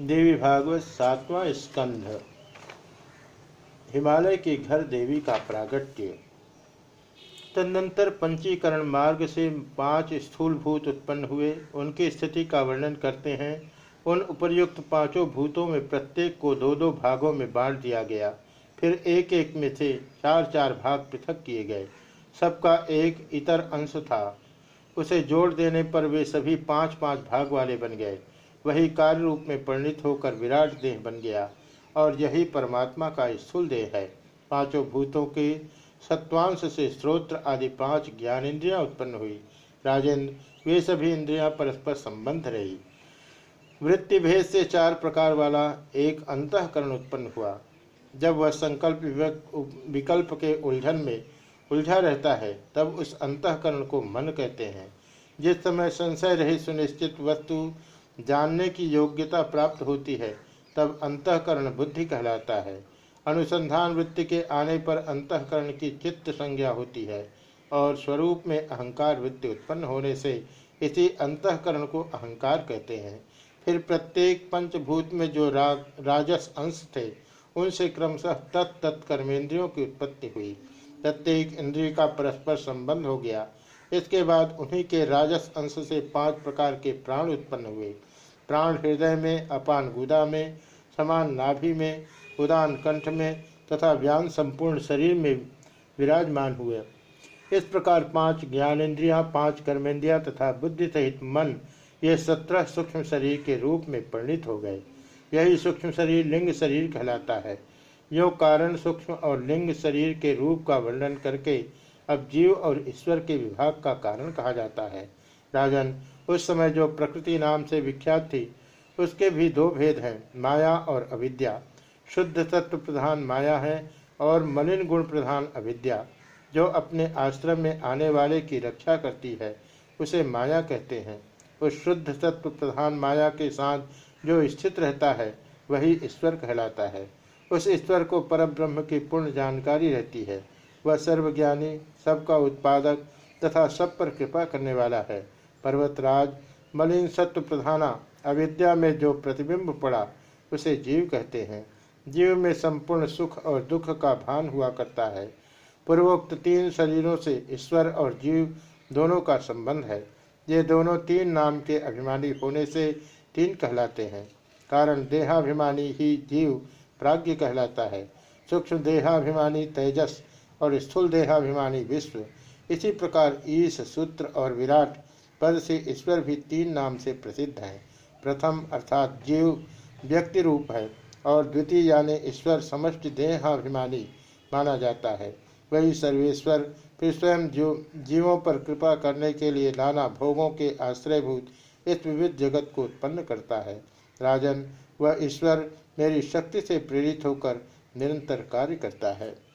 देवी भागवत सातवां स्कंध। हिमालय के घर देवी का प्रागट्य। तदनंतर पंचीकरण मार्ग से पाँच स्थूलभूत उत्पन्न हुए। उनकी स्थिति का वर्णन करते हैं। उन उपर्युक्त पाँचों भूतों में प्रत्येक को दो दो भागों में बांट दिया गया। फिर एक एक में से चार चार भाग पृथक किए गए। सबका एक इतर अंश था। उसे जोड़ देने पर वे सभी पाँच पाँच भाग वाले बन गए। वही कार्य रूप में परिणित होकर विराट देह बन गया और यही परमात्मा का स्थूल देह है। पाँचों भूतों के सत्वांश से स्त्रोत्र आदि पाँच ज्ञान इंद्रियाँ उत्पन्न हुई। राजेंद्र, वे सभी इंद्रियाँ परस्पर संबंध रही। वृत्ति भेद से चार प्रकार वाला एक अंतकरण उत्पन्न हुआ। जब वह संकल्प विकल्प के उलझन में उलझा रहता है, तब उस अंतकरण को मन कहते हैं। जिस समय संशय रही सुनिश्चित वस्तु जानने की योग्यता प्राप्त होती है, तब अंतकरण बुद्धि कहलाता है। अनुसंधान वृत्ति के आने पर अंतकरण की चित्त संज्ञा होती है और स्वरूप में अहंकार वृत्ति उत्पन्न होने से इसी अंतकरण को अहंकार कहते हैं। फिर प्रत्येक पंचभूत में जो राग राजस अंश थे, उनसे क्रमशः तत्त कर्मेंद्रियों की उत्पत्ति हुई। प्रत्येक इंद्रिय का परस्पर संबंध हो गया इसके बाद उन्हीं के राजस अंश से पाँच प्रकार के प्राण उत्पन्न हुए। प्राण हृदय में, अपान गुदा में, समान नाभि में, उदान कंठ में तथा व्यान संपूर्ण शरीर में विराजमान हुए। इस प्रकार पाँच ज्ञानेन्द्रियाँ, पाँच कर्मेंद्रियाँ तथा बुद्धि सहित मन, ये सत्रह सूक्ष्म शरीर के रूप में परिणित हो गए। यही सूक्ष्म शरीर लिंग शरीर कहलाता है। यो कारण सूक्ष्म और लिंग शरीर के रूप का वर्णन करके अब जीव और ईश्वर के विभाग का कारण कहा जाता है। राजन, उस समय जो प्रकृति नाम से विख्यात थी, उसके भी दो भेद हैं, माया और अविद्या। शुद्ध तत्व प्रधान माया है और मलिन गुण प्रधान अविद्या। जो अपने आश्रम में आने वाले की रक्षा करती है, उसे माया कहते हैं। उस शुद्ध तत्व प्रधान माया के साथ जो स्थित रहता है, वही ईश्वर कहलाता है। उस ईश्वर को परब्रह्म की पूर्ण जानकारी रहती है। वह सर्वज्ञानी, सबका उत्पादक तथा सब पर कृपा करने वाला है। पर्वतराज, मलिन सत्व प्रधाना, अविद्या में जो प्रतिबिंब पड़ा, उसे जीव कहते हैं। जीव में संपूर्ण सुख और दुख का भान हुआ करता है। पूर्वोक्त तीन शरीरों से ईश्वर और जीव दोनों का संबंध है। ये दोनों तीन नाम के अभिमानी होने से तीन कहलाते हैं। कारण देहाभिमानी ही जीव प्राज्ञ कहलाता है। सूक्ष्म देहाभिमानी तेजस और स्थूल देहाभिमानी विश्व। इसी प्रकार ईश, सूत्र और विराट पद से ईश्वर भी तीन नाम से प्रसिद्ध है। प्रथम अर्थात जीव व्यक्ति रूप है और द्वितीय यानी ईश्वर समष्टि देहाभिमानी माना जाता है। वही सर्वेश्वर, फिर स्वयं जीव, जीवों पर कृपा करने के लिए नाना भोगों के आश्रयभूत इस विविध जगत को उत्पन्न करता है। राजन, वह ईश्वर मेरी शक्ति से प्रेरित होकर निरंतर कार्य करता है।